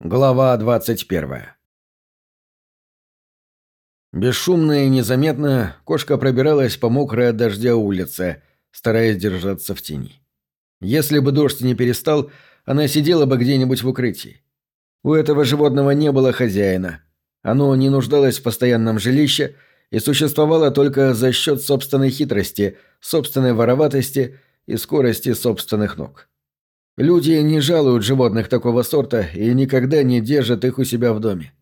Глава 21 Бесшумно и незаметно кошка пробиралась по мокрой от дождя улице, стараясь держаться в тени. Если бы дождь не перестал, она сидела бы где-нибудь в укрытии. У этого животного не было хозяина. Оно не нуждалось в постоянном жилище и существовало только за счет собственной хитрости, собственной вороватости и скорости собственных ног. Люди не жалуют животных такого сорта и никогда не держат их у себя в доме.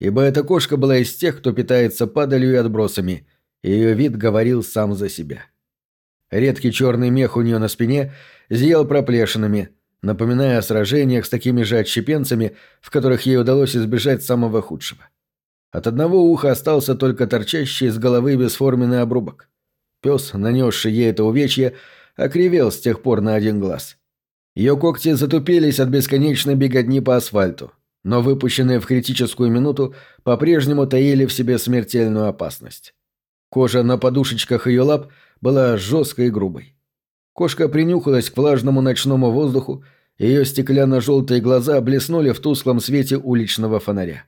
Ибо эта кошка была из тех, кто питается падалью и отбросами, и ее вид говорил сам за себя. Редкий черный мех у нее на спине зиял проплешинами, напоминая о сражениях с такими же отщепенцами, в которых ей удалось избежать самого худшего. От одного уха остался только торчащий из головы бесформенный обрубок. Пес, нанесший ей это увечье, окривел с тех пор на один глаз – ее когти затупились от бесконечной беготни по асфальту, но выпущенные в критическую минуту по-прежнему таили в себе смертельную опасность. Кожа на подушечках ее лап была жесткой и грубой. Кошка принюхалась к влажному ночному воздуху, и ее стеклянно-желтые глаза блеснули в тусклом свете уличного фонаря.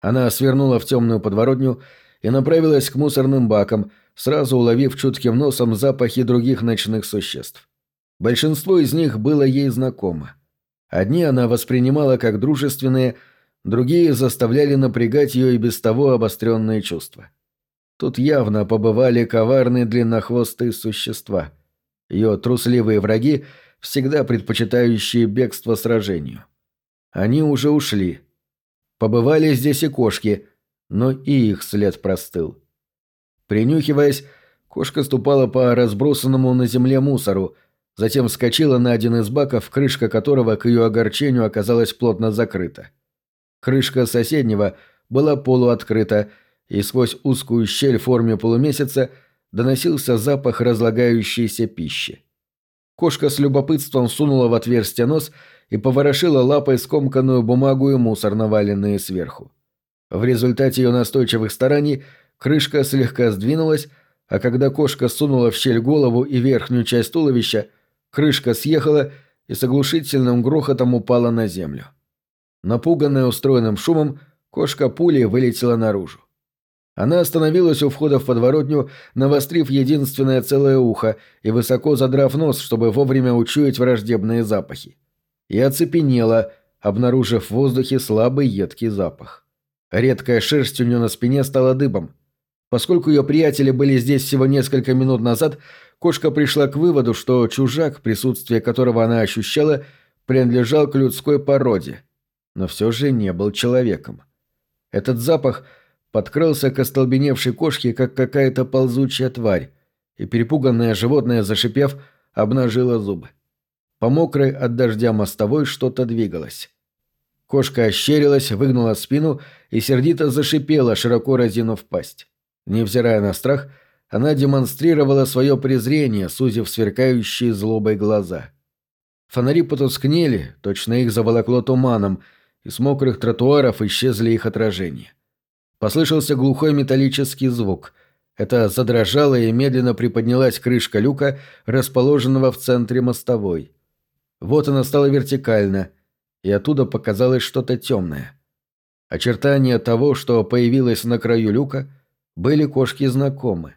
Она свернула в темную подворотню и направилась к мусорным бакам, сразу уловив чутким носом запахи других ночных существ. Большинство из них было ей знакомо. Одни она воспринимала как дружественные, другие заставляли напрягать ее и без того обостренные чувства. Тут явно побывали коварные длиннохвостые существа. Ее трусливые враги, всегда предпочитающие бегство сражению. Они уже ушли. Побывали здесь и кошки, но и их след простыл. Принюхиваясь, кошка ступала по разбросанному на земле мусору, затем вскочила на один из баков, крышка которого к ее огорчению оказалась плотно закрыта. Крышка соседнего была полуоткрыта, и сквозь узкую щель в форме полумесяца доносился запах разлагающейся пищи. Кошка с любопытством сунула в отверстие нос и поворошила лапой скомканную бумагу и мусор, наваленные сверху. В результате ее настойчивых стараний крышка слегка сдвинулась, а когда кошка сунула в щель голову и верхнюю часть туловища – Крышка съехала и с оглушительным грохотом упала на землю. Напуганная устроенным шумом, кошка пулей вылетела наружу. Она остановилась у входа в подворотню, навострив единственное целое ухо и высоко задрав нос, чтобы вовремя учуять враждебные запахи. И оцепенела, обнаружив в воздухе слабый едкий запах. Редкая шерсть у нее на спине стала дыбом. Поскольку ее приятели были здесь всего несколько минут назад, кошка пришла к выводу, что чужак, присутствие которого она ощущала, принадлежал к людской породе, но все же не был человеком. Этот запах подкрылся к остолбеневшей кошке, как какая-то ползучая тварь, и перепуганное животное, зашипев, обнажило зубы. По мокрой от дождя мостовой что-то двигалось. Кошка ощерилась, выгнула спину и сердито зашипела, широко разинув пасть. Невзирая на страх, она демонстрировала свое презрение, сузив сверкающие злобой глаза. Фонари потускнели, точно их заволокло туманом, и с мокрых тротуаров исчезли их отражения. Послышался глухой металлический звук. Это задрожала и медленно приподнялась крышка люка, расположенного в центре мостовой. Вот она стала вертикально, и оттуда показалось что-то темное. Очертания того, что появилось на краю люка, были кошки знакомы.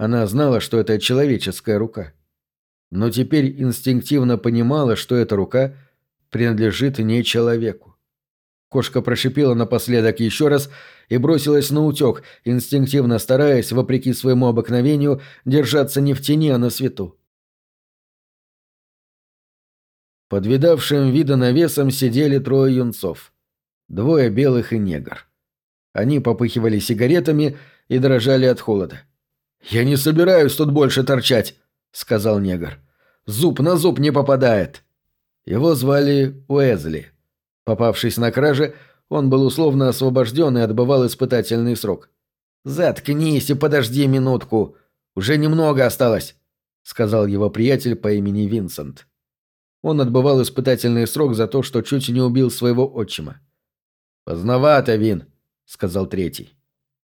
Она знала, что это человеческая рука. Но теперь инстинктивно понимала, что эта рука принадлежит не человеку. Кошка прошипела напоследок еще раз и бросилась на утек, инстинктивно стараясь, вопреки своему обыкновению, держаться не в тени, а на свету. Под видавшим вида навесом сидели трое юнцов. Двое белых и негр. Они попыхивали сигаретами и дрожали от холода. «Я не собираюсь тут больше торчать», — сказал негр. «Зуб на зуб не попадает». Его звали Уэзли. Попавшись на краже, он был условно освобожден и отбывал испытательный срок. «Заткнись и подожди минутку. Уже немного осталось», — сказал его приятель по имени Винсент. Он отбывал испытательный срок за то, что чуть не убил своего отчима. «Поздновато, Вин», — сказал третий.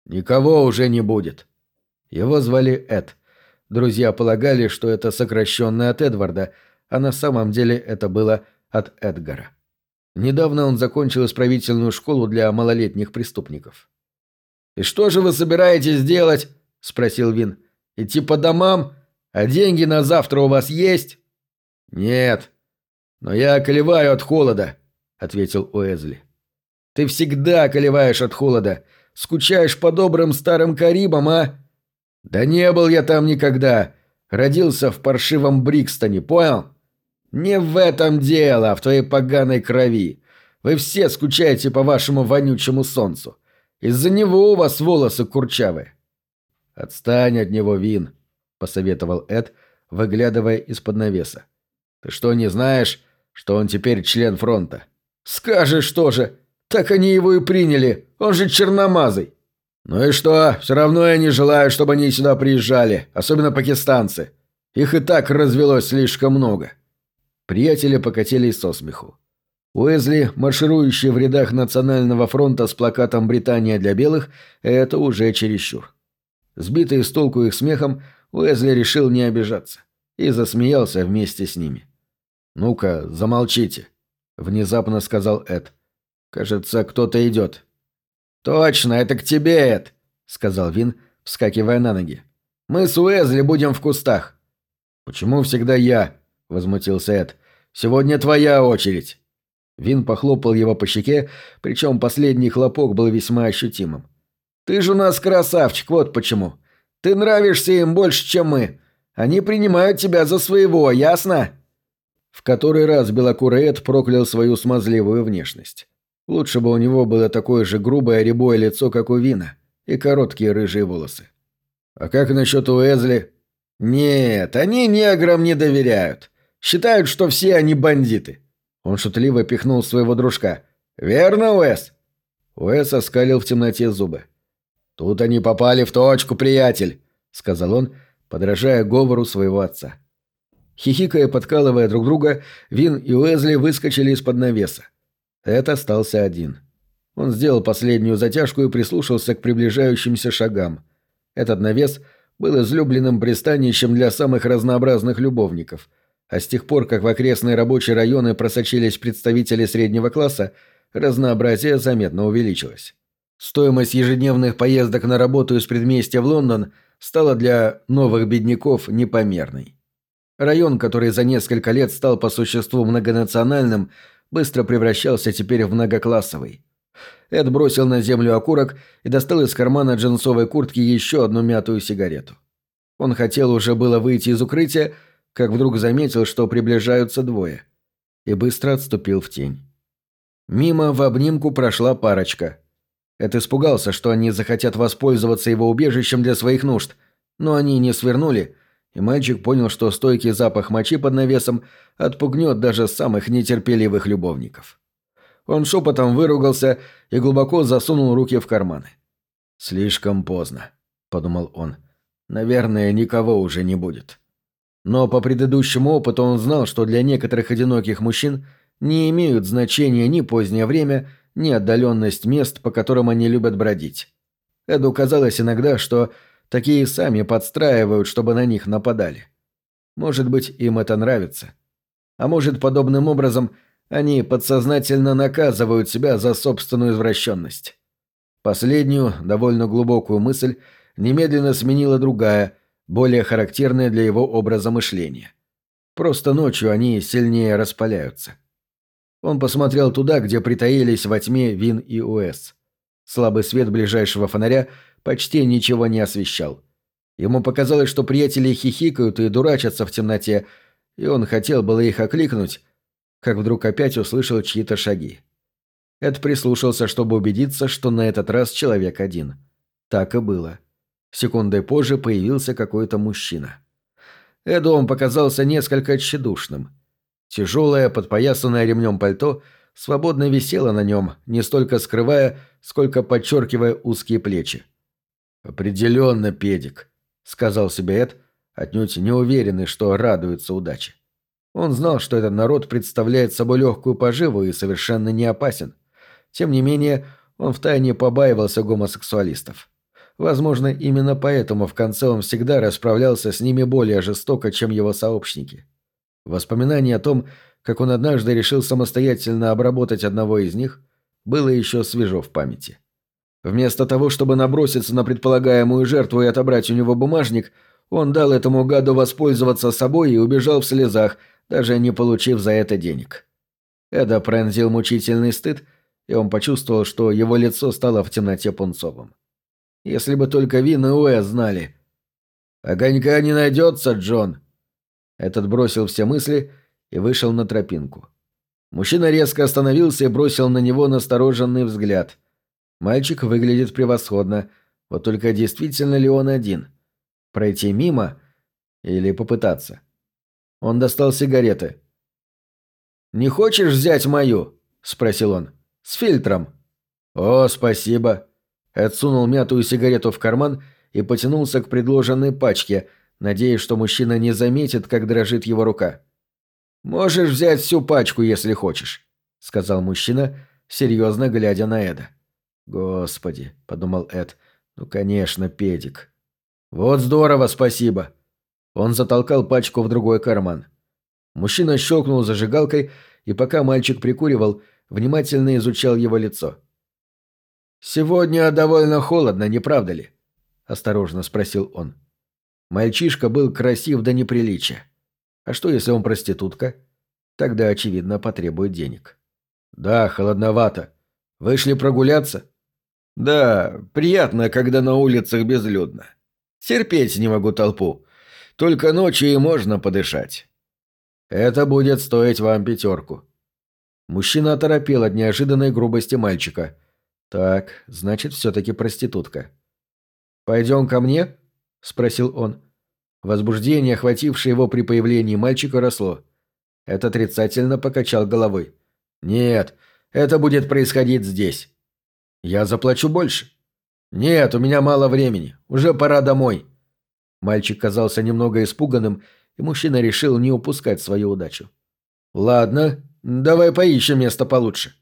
«Никого уже не будет». Его звали Эд. Друзья полагали, что это сокращенное от Эдварда, а на самом деле это было от Эдгара. Недавно он закончил исправительную школу для малолетних преступников. «И что же вы собираетесь делать?» – спросил Вин. «Идти по домам? А деньги на завтра у вас есть?» «Нет. Но я околеваю от холода», – ответил Уэзли. «Ты всегда околеваешь от холода. Скучаешь по добрым старым Карибам, а?» «Да не был я там никогда. Родился в паршивом Брикстоне, понял?» «Не в этом дело, а в твоей поганой крови. Вы все скучаете по вашему вонючему солнцу. Из-за него у вас волосы курчавые». «Отстань от него, Вин», — посоветовал Эд, выглядывая из-под навеса. «Ты что, не знаешь, что он теперь член фронта?» «Скажешь что же? Так они его и приняли. Он же черномазый». «Ну и что? Все равно я не желаю, чтобы они сюда приезжали, особенно пакистанцы. Их и так развелось слишком много». Приятели покатились со смеху. Уэзли, марширующий в рядах Национального фронта с плакатом «Британия для белых», это уже чересчур. Сбитый с толку их смехом, Уэзли решил не обижаться и засмеялся вместе с ними. «Ну-ка, замолчите», — внезапно сказал Эд. «Кажется, кто-то идет». «Точно, это к тебе, Эд», — сказал Вин, вскакивая на ноги. «Мы с Уэзли будем в кустах». «Почему всегда я?» — возмутился Эд. «Сегодня твоя очередь». Вин похлопал его по щеке, причем последний хлопок был весьма ощутимым. «Ты же у нас красавчик, вот почему. Ты нравишься им больше, чем мы. Они принимают тебя за своего, ясно?» В который раз белокурый Эд проклял свою смазливую внешность. Лучше бы у него было такое же грубое рябое лицо, как у Вина, и короткие рыжие волосы. «А как насчет Уэзли?» «Нет, они неграм не доверяют. Считают, что все они бандиты. Он шутливо пихнул своего дружка. «Верно, Уэс?» Уэс оскалил в темноте зубы. «Тут они попали в точку, приятель», — сказал он, подражая говору своего отца. Хихикая, подкалывая друг друга, Вин и Уэзли выскочили из-под навеса. Эд остался один. Он сделал последнюю затяжку и прислушался к приближающимся шагам. Этот навес был излюбленным пристанищем для самых разнообразных любовников — а с тех пор, как в окрестные рабочие районы просочились представители среднего класса, разнообразие заметно увеличилось. Стоимость ежедневных поездок на работу из предместья в Лондон стала для новых бедняков непомерной. Район, который за несколько лет стал по существу многонациональным, быстро превращался теперь в многоклассовый. Эд бросил на землю окурок и достал из кармана джинсовой куртки еще одну мятую сигарету. Он хотел уже было выйти из укрытия, как вдруг заметил, что приближаются двое, и быстро отступил в тень. Мимо в обнимку прошла парочка. Эд испугался, что они захотят воспользоваться его убежищем для своих нужд, но они не свернули, и мальчик понял, что стойкий запах мочи под навесом отпугнет даже самых нетерпеливых любовников. Он шепотом выругался и глубоко засунул руки в карманы. «Слишком поздно», — подумал он. «Наверное, никого уже не будет». Но по предыдущему опыту он знал, что для некоторых одиноких мужчин не имеют значения ни позднее время, ни отдаленность мест, по которым они любят бродить. Эду казалось иногда, что такие сами подстраивают, чтобы на них нападали. Может быть, им это нравится. А может, подобным образом они подсознательно наказывают себя за собственную извращенность. Последнюю, довольно глубокую мысль немедленно сменила другая – более характерное для его образа мышления. Просто ночью они сильнее распаляются. Он посмотрел туда, где притаились во тьме Вин и Уэс. Слабый свет ближайшего фонаря почти ничего не освещал. Ему показалось, что приятели хихикают и дурачатся в темноте, и он хотел было их окликнуть, как вдруг опять услышал чьи-то шаги. Эд прислушался, чтобы убедиться, что на этот раз человек один. Так и было. Секундой позже появился какой-то мужчина. Эду он показался несколько тщедушным. Тяжелое, подпоясанное ремнем пальто свободно висело на нем, не столько скрывая, сколько подчеркивая узкие плечи. «Определенно, педик», — сказал себе Эд, отнюдь не уверенный, что радуется удаче. Он знал, что этот народ представляет собой легкую поживу и совершенно не опасен. Тем не менее, он втайне побаивался гомосексуалистов. Возможно, именно поэтому в конце он всегда расправлялся с ними более жестоко, чем его сообщники. Воспоминание о том, как он однажды решил самостоятельно обработать одного из них, было еще свежо в памяти. Вместо того, чтобы наброситься на предполагаемую жертву и отобрать у него бумажник, он дал этому гаду воспользоваться собой и убежал в слезах, даже не получив за это денег. Эда пронзил мучительный стыд, и он почувствовал, что его лицо стало в темноте пунцовым. Если бы только Вин и Уэ знали. «Огонька не найдется, Джон!» Этот бросил все мысли и вышел на тропинку. Мужчина резко остановился и бросил на него настороженный взгляд. Мальчик выглядит превосходно, вот только действительно ли он один? Пройти мимо или попытаться? Он достал сигареты. «Не хочешь взять мою?» – спросил он. «С фильтром». «О, спасибо». Эд сунул мятую сигарету в карман и потянулся к предложенной пачке, надеясь, что мужчина не заметит, как дрожит его рука. «Можешь взять всю пачку, если хочешь», — сказал мужчина, серьезно глядя на Эда. «Господи», — подумал Эд, — «ну, конечно, педик». «Вот здорово, спасибо». Он затолкал пачку в другой карман. Мужчина щелкнул зажигалкой, и пока мальчик прикуривал, внимательно изучал его лицо. «Сегодня довольно холодно, не правда ли?» – осторожно спросил он. Мальчишка был красив до неприличия. А что, если он проститутка? Тогда, очевидно, потребует денег. «Да, холодновато. Вышли прогуляться?» «Да, приятно, когда на улицах безлюдно. Терпеть не могу толпу. Только ночью и можно подышать. Это будет стоить вам пятерку». Мужчина оторопел от неожиданной грубости мальчика. «Так, значит, все-таки проститутка». «Пойдем ко мне?» – спросил он. Возбуждение, охватившее его при появлении мальчика, росло. Это отрицательно покачал головой. «Нет, это будет происходить здесь. Я заплачу больше». «Нет, у меня мало времени. Уже пора домой». Мальчик казался немного испуганным и мужчина решил не упускать свою удачу. «Ладно, давай поищем место получше.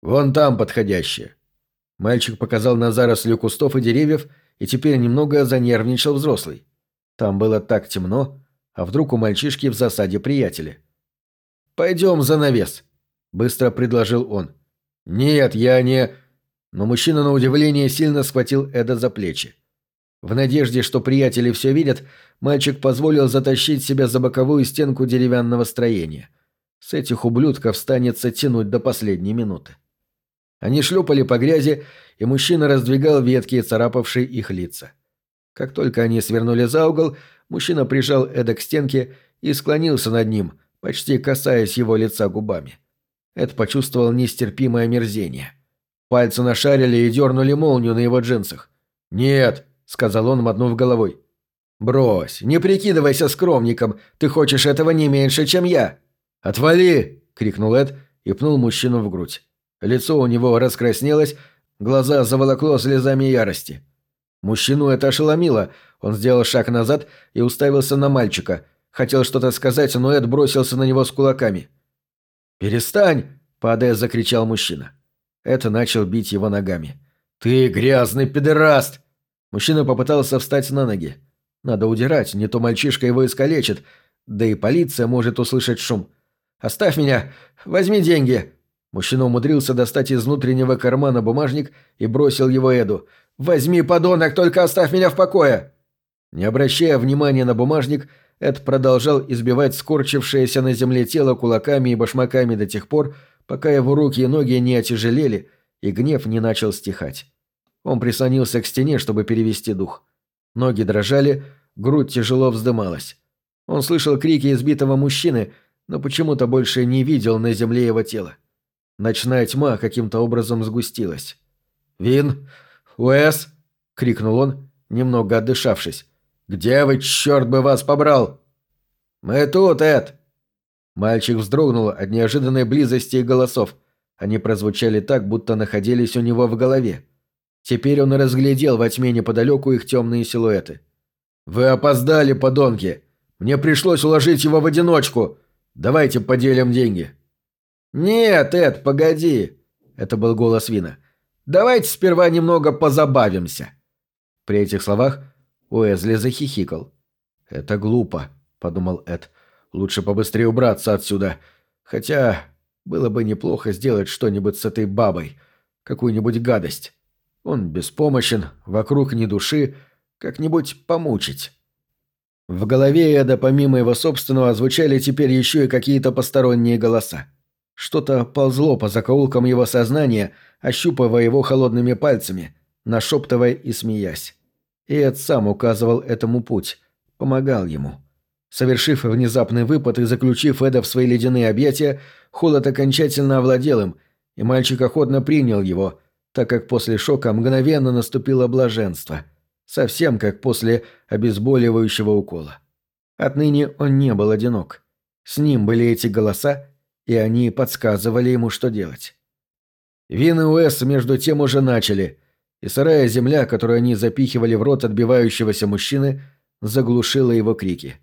Вон там подходящее». Мальчик показал на заросли кустов и деревьев, и теперь немного занервничал взрослый. Там было так темно, а вдруг у мальчишки в засаде приятели. «Пойдем за навес», — быстро предложил он. «Нет, я не...» Но мужчина на удивление сильно схватил Эда за плечи. В надежде, что приятели все видят, мальчик позволил затащить себя за боковую стенку деревянного строения. С этих ублюдков станется тянуть до последней минуты. Они шлепали по грязи, и мужчина раздвигал ветки, царапавшие их лица. Как только они свернули за угол, мужчина прижал Эда к стенке и склонился над ним, почти касаясь его лица губами. Эд почувствовал нестерпимое мерзение. Пальцы нашарили и дернули молнию на его джинсах. «Нет!» сказал он, мотнув головой. «Брось, не прикидывайся скромником, ты хочешь этого не меньше, чем я!» «Отвали!» — крикнул Эд и пнул мужчину в грудь. Лицо у него раскраснелось, глаза заволокло слезами ярости. Мужчину это ошеломило, он сделал шаг назад и уставился на мальчика. Хотел что-то сказать, но Эд бросился на него с кулаками. «Перестань!» — падая, закричал мужчина. Эд начал бить его ногами. «Ты грязный педераст!» Мужчина попытался встать на ноги. Надо удирать, не то мальчишка его искалечит, да и полиция может услышать шум. «Оставь меня! Возьми деньги!» Мужчина умудрился достать из внутреннего кармана бумажник и бросил его Эду. «Возьми, подонок, только оставь меня в покое!» Не обращая внимания на бумажник, Эд продолжал избивать скорчившееся на земле тело кулаками и башмаками до тех пор, пока его руки и ноги не отяжелели и гнев не начал стихать. Он прислонился к стене, чтобы перевести дух. Ноги дрожали, грудь тяжело вздымалась. Он слышал крики избитого мужчины, но почему-то больше не видел на земле его тела. Ночная тьма каким-то образом сгустилась. «Вин! Уэс!» — крикнул он, немного отдышавшись. «Где вы, черт бы вас побрал?» «Мы тут, Эд!» Мальчик вздрогнул от неожиданной близости голосов. Они прозвучали так, будто находились у него в голове. Теперь он разглядел во тьме неподалеку их темные силуэты. «Вы опоздали, подонки! Мне пришлось уложить его в одиночку! Давайте поделим деньги!» «Нет, Эд, погоди!» — это был голос Вина. «Давайте сперва немного позабавимся!» При этих словах Уэзли захихикал. «Это глупо», — подумал Эд. «Лучше побыстрее убраться отсюда. Хотя было бы неплохо сделать что-нибудь с этой бабой, какую-нибудь гадость. Он беспомощен, вокруг ни души, как-нибудь помучить. В голове Эда помимо его собственного звучали теперь еще и какие-то посторонние голоса. Что-то ползло по закоулкам его сознания, ощупывая его холодными пальцами, нашептывая и смеясь. И Эд сам указывал этому путь, помогал ему. Совершив внезапный выпад и заключив Эда в свои ледяные объятия, холод окончательно овладел им, и мальчик охотно принял его, так как после шока мгновенно наступило блаженство, совсем как после обезболивающего укола. Отныне он не был одинок. С ним были эти голоса, и они подсказывали ему, что делать. Вин и Уэс между тем уже начали, и сырая земля, которую они запихивали в рот отбивающегося мужчины, заглушила его крики.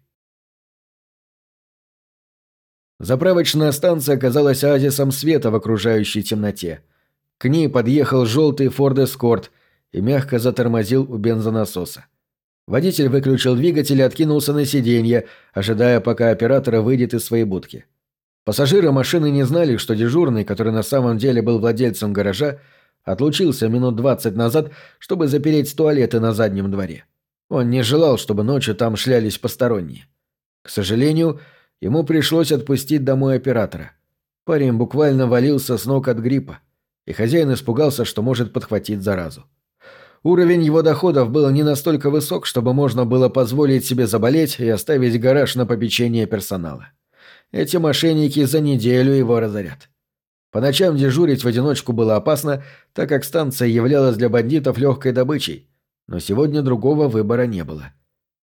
Заправочная станция оказалась оазисом света в окружающей темноте. К ней подъехал желтый Форд Эскорт и мягко затормозил у бензонасоса. Водитель выключил двигатель и откинулся на сиденье, ожидая, пока оператор выйдет из своей будки. Пассажиры машины не знали, что дежурный, который на самом деле был владельцем гаража, отлучился минут двадцать назад, чтобы запереть туалеты на заднем дворе. Он не желал, чтобы ночью там шлялись посторонние. К сожалению, ему пришлось отпустить домой оператора. Парень буквально валился с ног от гриппа и хозяин испугался, что может подхватить заразу. Уровень его доходов был не настолько высок, чтобы можно было позволить себе заболеть и оставить гараж на попечение персонала. Эти мошенники за неделю его разорят. По ночам дежурить в одиночку было опасно, так как станция являлась для бандитов легкой добычей, но сегодня другого выбора не было.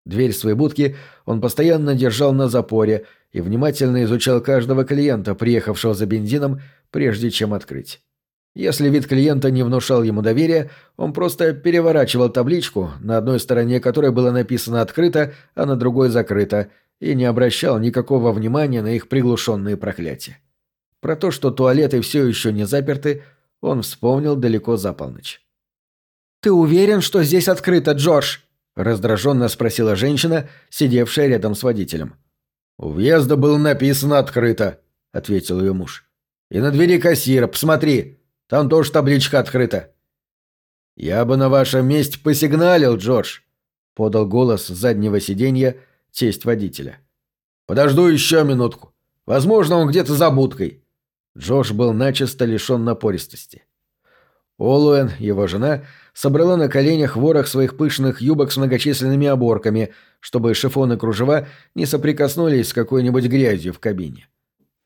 Дверь своей будки он постоянно держал на запоре и внимательно изучал каждого клиента, приехавшего за бензином, прежде чем открыть. Если вид клиента не внушал ему доверия, он просто переворачивал табличку, на одной стороне которой было написано «открыто», а на другой «закрыто», и не обращал никакого внимания на их приглушенные проклятия. Про то, что туалеты все еще не заперты, он вспомнил далеко за полночь. «Ты уверен, что здесь открыто, Джордж?» – раздраженно спросила женщина, сидевшая рядом с водителем. «У въезда было написано «открыто», – ответил ее муж. «И на двери кассира, посмотри, там тоже табличка открыта». «Я бы на вашем месте посигналил, Джордж», — подал голос с заднего сиденья тесть водителя. «Подожду еще минутку. Возможно, он где-то за будкой». Джордж был начисто лишен напористости. Олуэн, его жена, собрала на коленях ворох своих пышных юбок с многочисленными оборками, чтобы шифон и кружева не соприкоснулись с какой-нибудь грязью в кабине.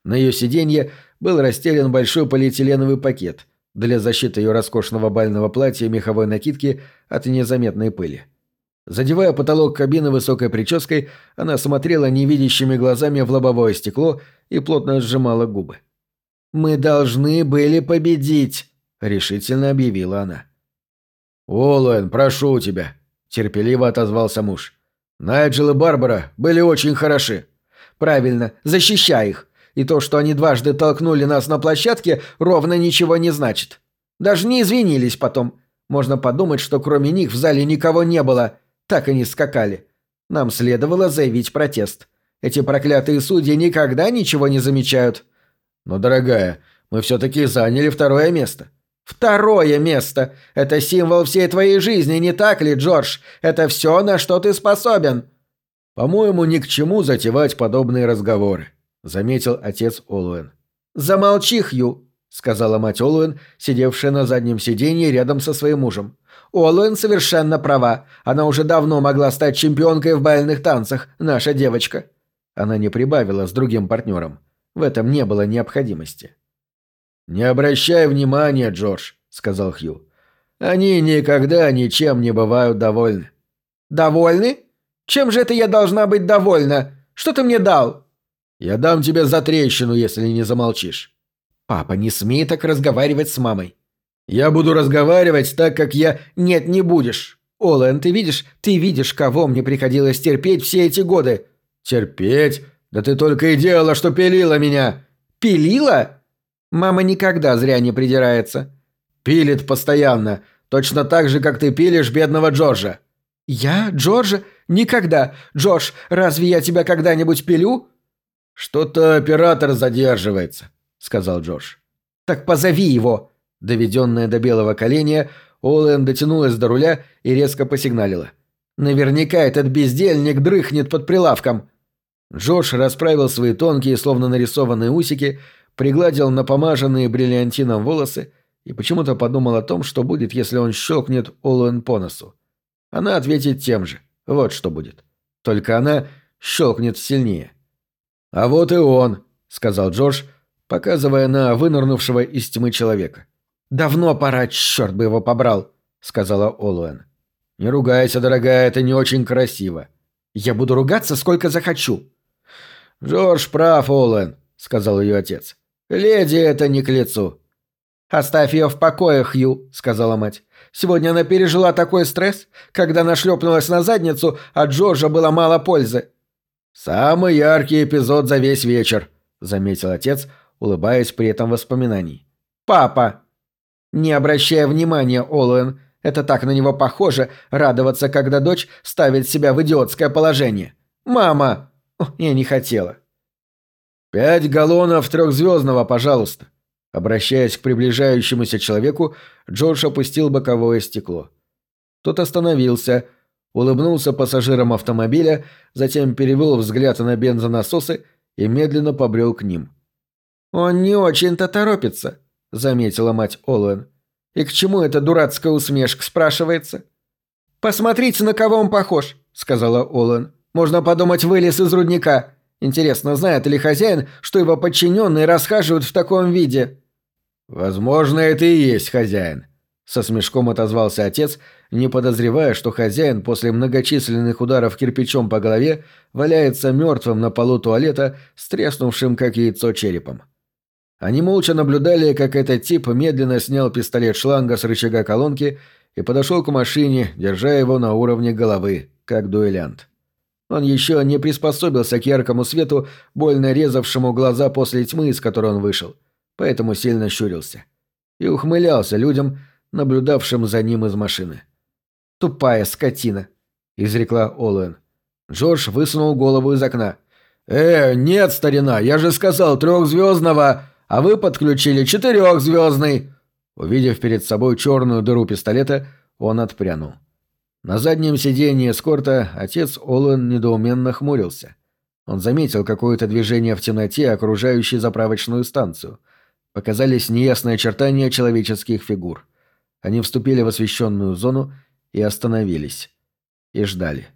На ее сиденье был расстелен большой полиэтиленовый пакет, для защиты ее роскошного бального платья и меховой накидки от незаметной пыли. Задевая потолок кабины высокой прической, она смотрела невидящими глазами в лобовое стекло и плотно сжимала губы. «Мы должны были победить», — решительно объявила она. «Олуэн, прошу тебя», — терпеливо отозвался муж. «Найджел и Барбара были очень хороши». «Правильно, защищай их. И то, что они дважды толкнули нас на площадке, ровно ничего не значит. Даже не извинились потом. Можно подумать, что кроме них в зале никого не было. Так они скакали. Нам следовало заявить протест. Эти проклятые судьи никогда ничего не замечают. Но, дорогая, мы все-таки заняли второе место. Второе место. Это символ всей твоей жизни, не так ли, Джордж? Это все, на что ты способен. По-моему, ни к чему затевать подобные разговоры. — заметил отец Олуэн. «Замолчи, Хью», — сказала мать Олуэн, сидевшая на заднем сиденье рядом со своим мужем. «Олуэн совершенно права. Она уже давно могла стать чемпионкой в бальных танцах, наша девочка». Она не прибавила с другим партнером. В этом не было необходимости. «Не обращай внимания, Джордж», — сказал Хью. «Они никогда ничем не бывают довольны». «Довольны? Чем же это я должна быть довольна? Что ты мне дал?» Я дам тебе затрещину, если не замолчишь. Папа, не смей так разговаривать с мамой. Я буду разговаривать так, как я... Нет, не будешь. Олэн, ты видишь, ты видишь, кого мне приходилось терпеть все эти годы. Терпеть? Да ты только и делала, что пилила меня. Пилила? Мама никогда зря не придирается. Пилит постоянно. Точно так же, как ты пилишь бедного Джорджа. Я? Джорджа? Никогда. Джордж, разве я тебя когда-нибудь пилю? «Что-то оператор задерживается», — сказал Джордж. «Так позови его!» Доведенная до белого коленя, Олэн дотянулась до руля и резко посигналила. «Наверняка этот бездельник дрыхнет под прилавком!» Джордж расправил свои тонкие, словно нарисованные усики, пригладил напомаженные бриллиантином волосы и почему-то подумал о том, что будет, если он щелкнет Олуэн по носу. Она ответит тем же. Вот что будет. Только она щелкнет сильнее. «А вот и он», — сказал Джордж, показывая на вынырнувшего из тьмы человека. «Давно пора, черт бы его побрал», — сказала Олуэн. «Не ругайся, дорогая, это не очень красиво». «Я буду ругаться, сколько захочу». «Джордж прав, Олуэн», — сказал ее отец. «Леди это не к лицу». «Оставь ее в покое, Хью», — сказала мать. «Сегодня она пережила такой стресс, когда нашлепнулась на задницу, а Джорджа было мало пользы. «Самый яркий эпизод за весь вечер», — заметил отец, улыбаясь при этом воспоминаний. «Папа!» «Не обращая внимания, Олуэн, это так на него похоже, радоваться, когда дочь ставит себя в идиотское положение. Мама!» О, Я не хотела. «Пять галлонов трехзвездного, пожалуйста». Обращаясь к приближающемуся человеку, Джордж опустил боковое стекло. Тот остановился — улыбнулся пассажирам автомобиля, затем перевел взгляд на бензонасосы и медленно побрел к ним. «Он не очень-то торопится», — заметила мать Олуэн. «И к чему эта дурацкая усмешка, спрашивается?» «Посмотрите, на кого он похож», — сказала Олуэн. «Можно подумать, вылез из рудника. Интересно, знает ли хозяин, что его подчиненные расхаживают в таком виде?» «Возможно, это и есть хозяин», со смешком отозвался отец, не подозревая, что хозяин после многочисленных ударов кирпичом по голове валяется мертвым на полу туалета с треснувшим как яйцо черепом. Они молча наблюдали, как этот тип медленно снял пистолет шланга с рычага колонки и подошел к машине, держа его на уровне головы, как дуэлянт. Он еще не приспособился к яркому свету, больно резавшему глаза после тьмы, из которой он вышел, поэтому сильно щурился. И ухмылялся людям, наблюдавшим за ним из машины. «Тупая скотина», — изрекла Олуэн. Джордж высунул голову из окна. «Э, нет, старина, я же сказал трехзвездного, а вы подключили четырехзвездный!» Увидев перед собой черную дыру пистолета, он отпрянул. На заднем сиденье эскорта отец Олуэн недоуменно хмурился. Он заметил какое-то движение в темноте, окружающей заправочную станцию. Показались неясные очертания человеческих фигур. Они вступили в освещенную зону и остановились. И ждали.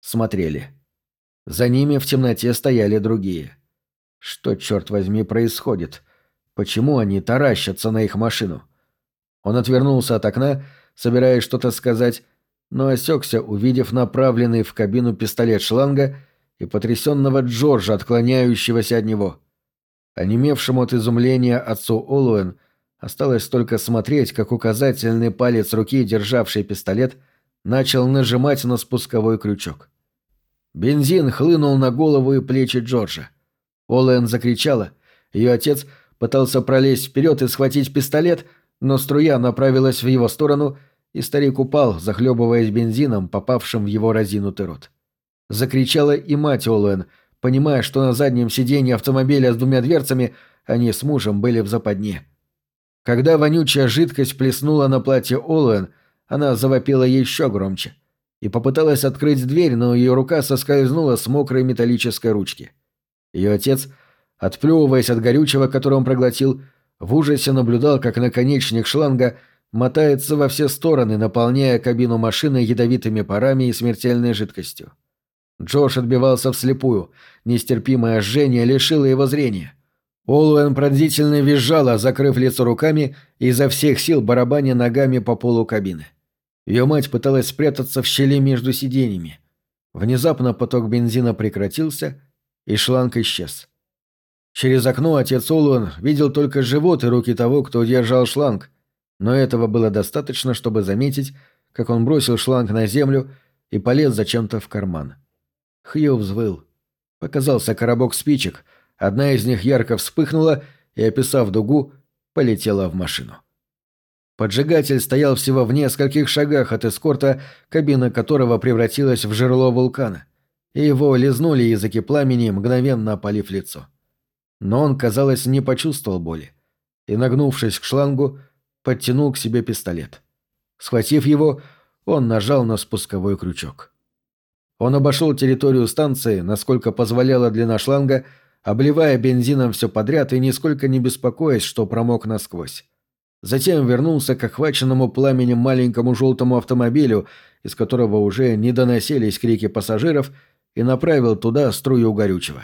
Смотрели. За ними в темноте стояли другие. Что, черт возьми, происходит? Почему они таращатся на их машину? Он отвернулся от окна, собираясь что-то сказать, но осекся, увидев направленный в кабину пистолет шланга и потрясенного Джорджа, отклоняющегося от него. Онемевшему от изумления отцу Олуэн Осталось только смотреть, как указательный палец руки, державший пистолет, начал нажимать на спусковой крючок. Бензин хлынул на голову и плечи Джорджа. Олэн закричала. Ее отец пытался пролезть вперед и схватить пистолет, но струя направилась в его сторону, и старик упал, захлебываясь бензином, попавшим в его разинутый рот. Закричала и мать Олуэн, понимая, что на заднем сиденье автомобиля с двумя дверцами они с мужем были в западне. Когда вонючая жидкость плеснула на платье Олуэн, она завопила еще громче и попыталась открыть дверь, но ее рука соскользнула с мокрой металлической ручки. Ее отец, отплевываясь от горючего, которое он проглотил, в ужасе наблюдал, как наконечник шланга мотается во все стороны, наполняя кабину машины ядовитыми парами и смертельной жидкостью. Джош отбивался вслепую, нестерпимое жжение лишило его зрения. Олуэн пронзительно визжала, закрыв лицо руками и изо всех сил барабаня ногами по полу кабины. Ее мать пыталась спрятаться в щели между сиденьями. Внезапно поток бензина прекратился, и шланг исчез. Через окно отец Олуэн видел только живот и руки того, кто держал шланг, но этого было достаточно, чтобы заметить, как он бросил шланг на землю и полез зачем-то в карман. Хью взвыл. Показался коробок спичек — Одна из них ярко вспыхнула и, описав дугу, полетела в машину. Поджигатель стоял всего в нескольких шагах от эскорта, кабина которого превратилась в жерло вулкана. и его лизнули языки пламени, мгновенно опалив лицо. Но он, казалось, не почувствовал боли и, нагнувшись к шлангу, подтянул к себе пистолет. Схватив его, он нажал на спусковой крючок. Он обошел территорию станции, насколько позволяла длина шланга, обливая бензином все подряд и нисколько не беспокоясь, что промок насквозь. Затем вернулся к охваченному пламенем маленькому желтому автомобилю, из которого уже не доносились крики пассажиров, и направил туда струю горючего.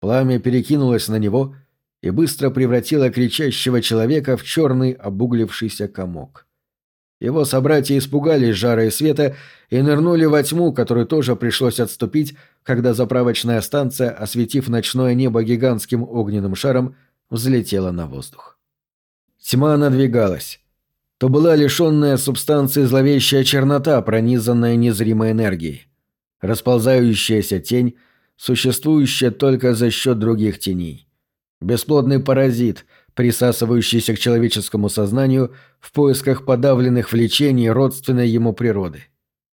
Пламя перекинулось на него и быстро превратило кричащего человека в черный обуглившийся комок. Его собратья испугались жара и света и нырнули во тьму, которую тоже пришлось отступить, когда заправочная станция, осветив ночное небо гигантским огненным шаром, взлетела на воздух. Тьма надвигалась. То была лишенная субстанции зловещая чернота, пронизанная незримой энергией. Расползающаяся тень, существующая только за счет других теней. Бесплодный паразит, присасывающийся к человеческому сознанию в поисках подавленных влечений родственной ему природы.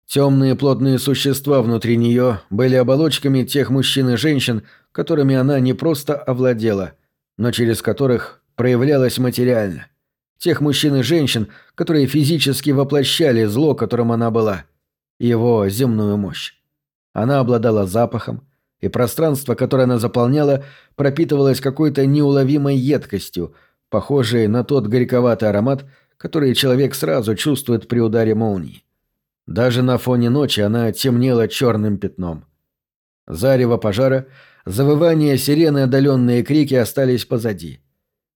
Темные плотные существа внутри нее были оболочками тех мужчин и женщин, которыми она не просто овладела, но через которых проявлялась материально. Тех мужчин и женщин, которые физически воплощали зло, которым она была. Его земную мощь. Она обладала запахом, и пространство, которое она заполняла, пропитывалось какой-то неуловимой едкостью, похожей на тот горьковатый аромат, который человек сразу чувствует при ударе молнии. Даже на фоне ночи она темнела черным пятном. Зарево пожара, завывание сирены отдаленные крики остались позади.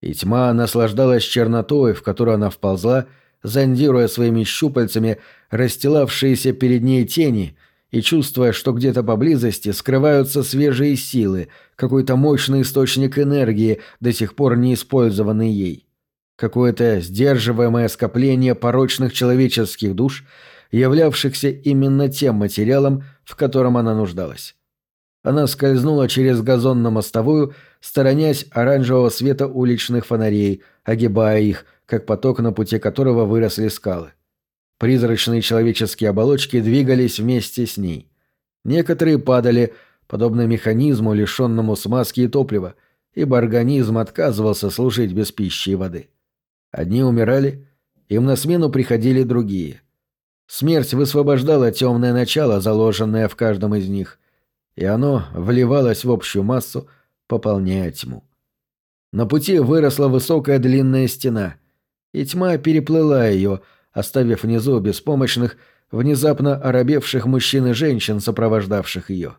И тьма наслаждалась чернотой, в которую она вползла, зондируя своими щупальцами расстилавшиеся перед ней тени — и чувствуя, что где-то поблизости скрываются свежие силы, какой-то мощный источник энергии, до сих пор не использованный ей. Какое-то сдерживаемое скопление порочных человеческих душ, являвшихся именно тем материалом, в котором она нуждалась. Она скользнула через газонно-мостовую, сторонясь оранжевого света уличных фонарей, огибая их, как поток, на пути которого выросли скалы. Призрачные человеческие оболочки двигались вместе с ней. Некоторые падали, подобно механизму, лишенному смазки и топлива, ибо организм отказывался служить без пищи и воды. Одни умирали, им на смену приходили другие. Смерть высвобождала темное начало, заложенное в каждом из них, и оно вливалось в общую массу, пополняя тьму. На пути выросла высокая длинная стена, и тьма переплыла ее, оставив внизу беспомощных, внезапно оробевших мужчин и женщин, сопровождавших ее.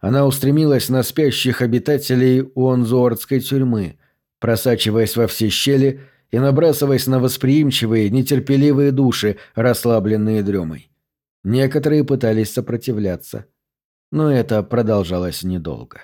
Она устремилась на спящих обитателей Уонзуордской тюрьмы, просачиваясь во все щели и набрасываясь на восприимчивые, нетерпеливые души, расслабленные дремой. Некоторые пытались сопротивляться. Но это продолжалось недолго.